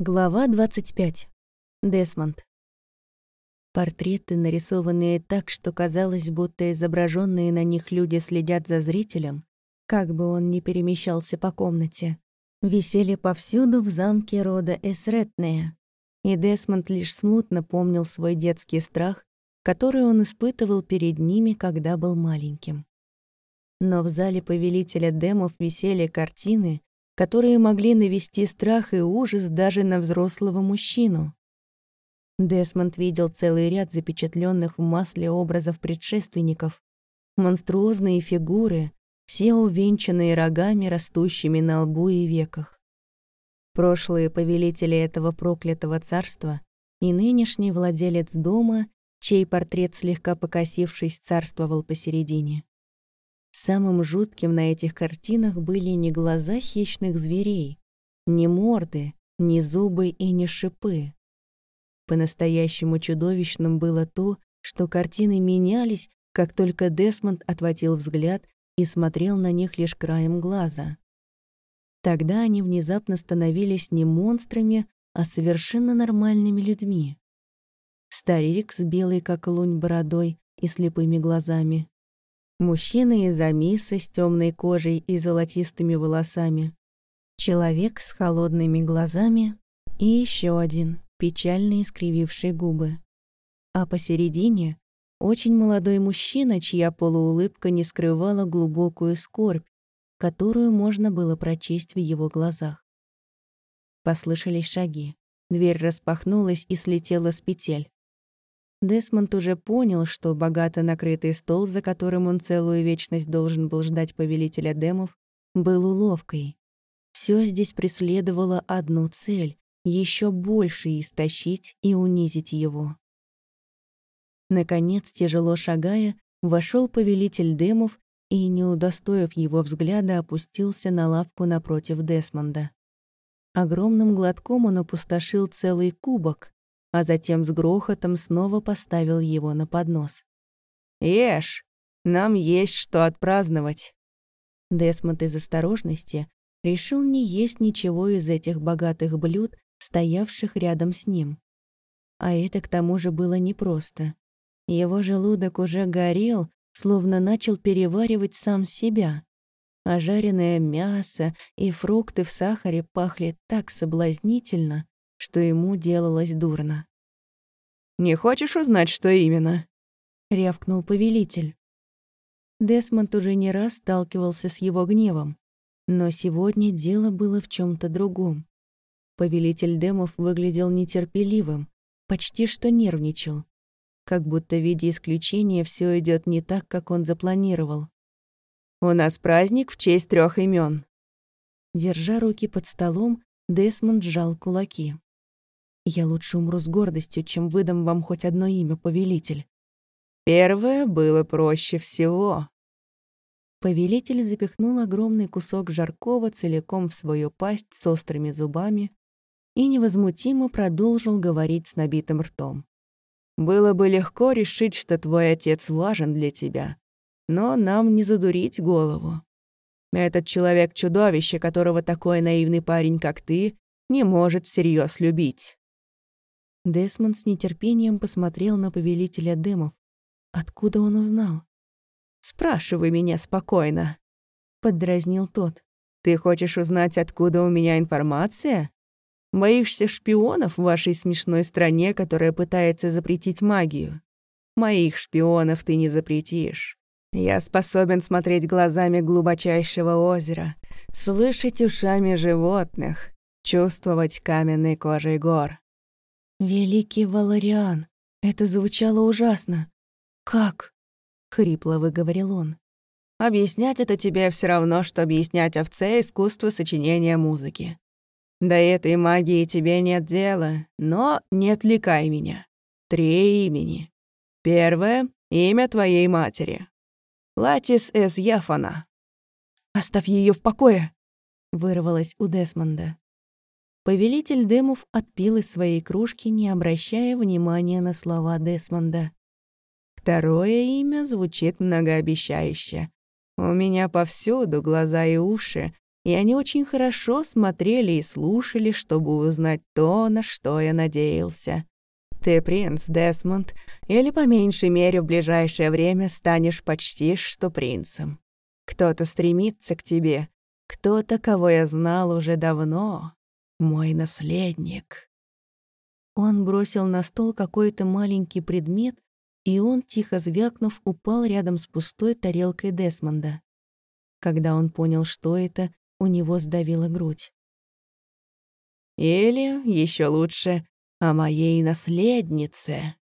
Глава 25. Десмонд. Портреты, нарисованные так, что казалось, будто изображенные на них люди следят за зрителем, как бы он ни перемещался по комнате, висели повсюду в замке рода Эсретнея, и Десмонд лишь смутно помнил свой детский страх, который он испытывал перед ними, когда был маленьким. Но в зале повелителя демов висели картины, которые могли навести страх и ужас даже на взрослого мужчину. Десмонд видел целый ряд запечатленных в масле образов предшественников, монструозные фигуры, все увенчанные рогами, растущими на лбу и веках. Прошлые повелители этого проклятого царства и нынешний владелец дома, чей портрет слегка покосившись царствовал посередине. Самым жутким на этих картинах были не глаза хищных зверей, не морды, не зубы и не шипы. По-настоящему чудовищным было то, что картины менялись, как только Десмонд отводил взгляд и смотрел на них лишь краем глаза. Тогда они внезапно становились не монстрами, а совершенно нормальными людьми. Старик с белой как лунь бородой и слепыми глазами, Мужчина из Амиса с темной кожей и золотистыми волосами. Человек с холодными глазами и еще один, печально искрививший губы. А посередине — очень молодой мужчина, чья полуулыбка не скрывала глубокую скорбь, которую можно было прочесть в его глазах. Послышались шаги. Дверь распахнулась и слетела с петель. Десмонд уже понял, что богато накрытый стол, за которым он целую вечность должен был ждать повелителя демов, был уловкой. Все здесь преследовало одну цель — еще больше истощить и унизить его. Наконец, тяжело шагая, вошел повелитель демов и, не удостоив его взгляда, опустился на лавку напротив Десмонда. Огромным глотком он опустошил целый кубок, а затем с грохотом снова поставил его на поднос. «Ешь! Нам есть что отпраздновать!» Десмонд из осторожности решил не есть ничего из этих богатых блюд, стоявших рядом с ним. А это к тому же было непросто. Его желудок уже горел, словно начал переваривать сам себя. А жареное мясо и фрукты в сахаре пахли так соблазнительно, что ему делалось дурно. «Не хочешь узнать, что именно?» — рявкнул повелитель. Десмонд уже не раз сталкивался с его гневом, но сегодня дело было в чем то другом. Повелитель демов выглядел нетерпеливым, почти что нервничал, как будто в виде исключения все идет не так, как он запланировал. «У нас праздник в честь трех имен. Держа руки под столом, Десмонд сжал кулаки. Я лучше умру с гордостью, чем выдам вам хоть одно имя, повелитель. Первое было проще всего. Повелитель запихнул огромный кусок жаркого целиком в свою пасть с острыми зубами и невозмутимо продолжил говорить с набитым ртом. «Было бы легко решить, что твой отец важен для тебя, но нам не задурить голову. Этот человек — чудовище, которого такой наивный парень, как ты, не может всерьез любить. Десмонд с нетерпением посмотрел на повелителя дымов. Откуда он узнал? «Спрашивай меня спокойно», — поддразнил тот. «Ты хочешь узнать, откуда у меня информация? Боишься шпионов в вашей смешной стране, которая пытается запретить магию? Моих шпионов ты не запретишь. Я способен смотреть глазами глубочайшего озера, слышать ушами животных, чувствовать каменной кожей гор. «Великий Валариан, это звучало ужасно. Как?» — хрипло выговорил он. «Объяснять это тебе все равно, что объяснять овце искусство сочинения музыки. До этой магии тебе нет дела, но не отвлекай меня. Три имени. Первое — имя твоей матери. Латис эс Яфана». «Оставь ее в покое!» — вырвалось у Десмонда. Повелитель Демов отпил из своей кружки, не обращая внимания на слова Десмонда. Второе имя звучит многообещающе. У меня повсюду глаза и уши, и они очень хорошо смотрели и слушали, чтобы узнать то, на что я надеялся. Ты принц, Десмонд, или по меньшей мере в ближайшее время станешь почти что принцем. Кто-то стремится к тебе, кто-то, кого я знал уже давно, мой наследник. Он бросил на стол какой-то маленький предмет, и он, тихо звякнув, упал рядом с пустой тарелкой Десмонда. Когда он понял, что это, у него сдавила грудь. «Или, еще лучше, о моей наследнице».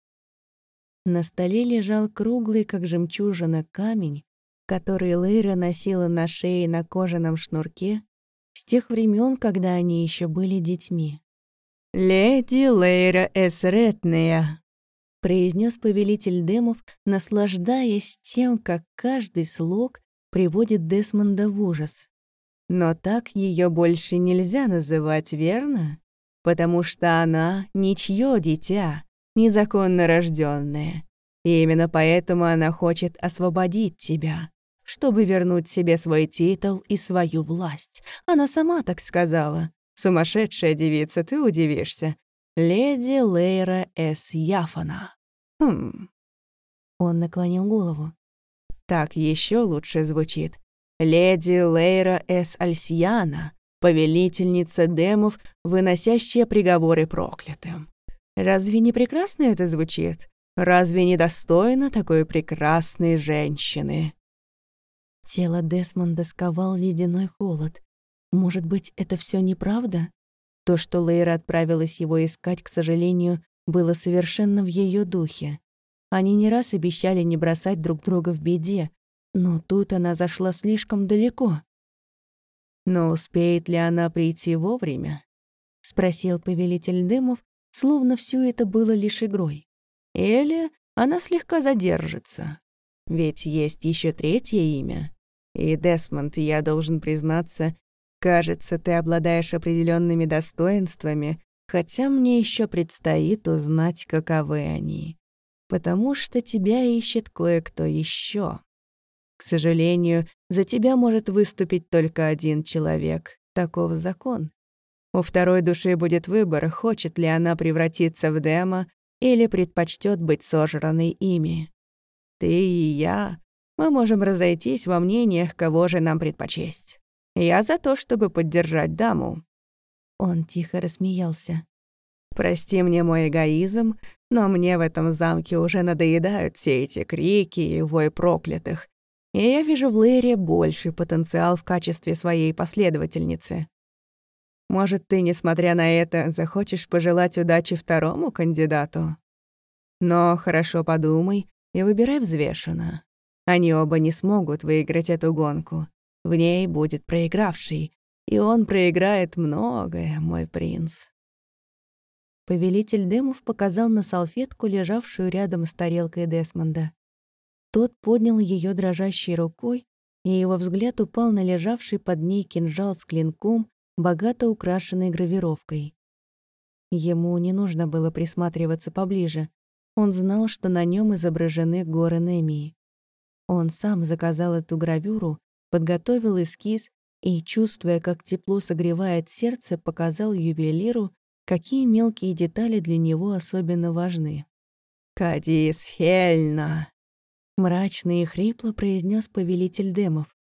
На столе лежал круглый, как жемчужина, камень, который Лейра носила на шее на кожаном шнурке с тех времен, когда они еще были детьми. «Леди Лейра Эсретнея», — произнес повелитель демов, наслаждаясь тем, как каждый слог приводит Десмонда в ужас. «Но так ее больше нельзя называть, верно?» потому что она ничье дитя, незаконно рожденное. И именно поэтому она хочет освободить тебя, чтобы вернуть себе свой титул и свою власть. Она сама так сказала. Сумасшедшая девица, ты удивишься. Леди Лейра С. Яфана. Хм. Он наклонил голову. Так еще лучше звучит. Леди Лейра С. Альсиана, повелительница демов, выносящая приговоры проклятым. Разве не прекрасно это звучит? Разве не достойно такой прекрасной женщины? Тело Десмонда сковал ледяной холод. Может быть, это все неправда? То, что Лейра отправилась его искать, к сожалению, было совершенно в ее духе. Они не раз обещали не бросать друг друга в беде, но тут она зашла слишком далеко. «Но успеет ли она прийти вовремя?» — спросил повелитель дымов, словно все это было лишь игрой. «Или она слегка задержится? Ведь есть еще третье имя. И, Десмонд, я должен признаться, кажется, ты обладаешь определенными достоинствами, хотя мне еще предстоит узнать, каковы они. Потому что тебя ищет кое-кто еще. К сожалению, за тебя может выступить только один человек. Таков закон. У второй души будет выбор, хочет ли она превратиться в демо или предпочтет быть сожранной ими. Ты и я, мы можем разойтись во мнениях, кого же нам предпочесть. Я за то, чтобы поддержать даму». Он тихо рассмеялся. «Прости мне мой эгоизм, но мне в этом замке уже надоедают все эти крики и вой проклятых, и я вижу в Лэре больший потенциал в качестве своей последовательницы. Может, ты, несмотря на это, захочешь пожелать удачи второму кандидату? Но хорошо подумай и выбирай взвешенно. Они оба не смогут выиграть эту гонку. В ней будет проигравший, и он проиграет многое, мой принц. Повелитель Демов показал на салфетку, лежавшую рядом с тарелкой Десмонда. Тот поднял ее дрожащей рукой, и его взгляд упал на лежавший под ней кинжал с клинком, богато украшенный гравировкой. Ему не нужно было присматриваться поближе. Он знал, что на нем изображены горы Немии. Он сам заказал эту гравюру, подготовил эскиз и, чувствуя, как тепло согревает сердце, показал ювелиру, какие мелкие детали для него особенно важны. «Кадис Хельна!» Мрачно и хрипло произнес повелитель демов.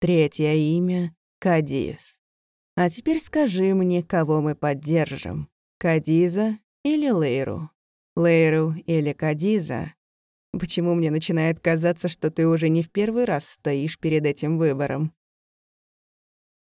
Третье имя — Кадиз. А теперь скажи мне, кого мы поддержим, Кадиза или Лейру? Лейру или Кадиза? Почему мне начинает казаться, что ты уже не в первый раз стоишь перед этим выбором?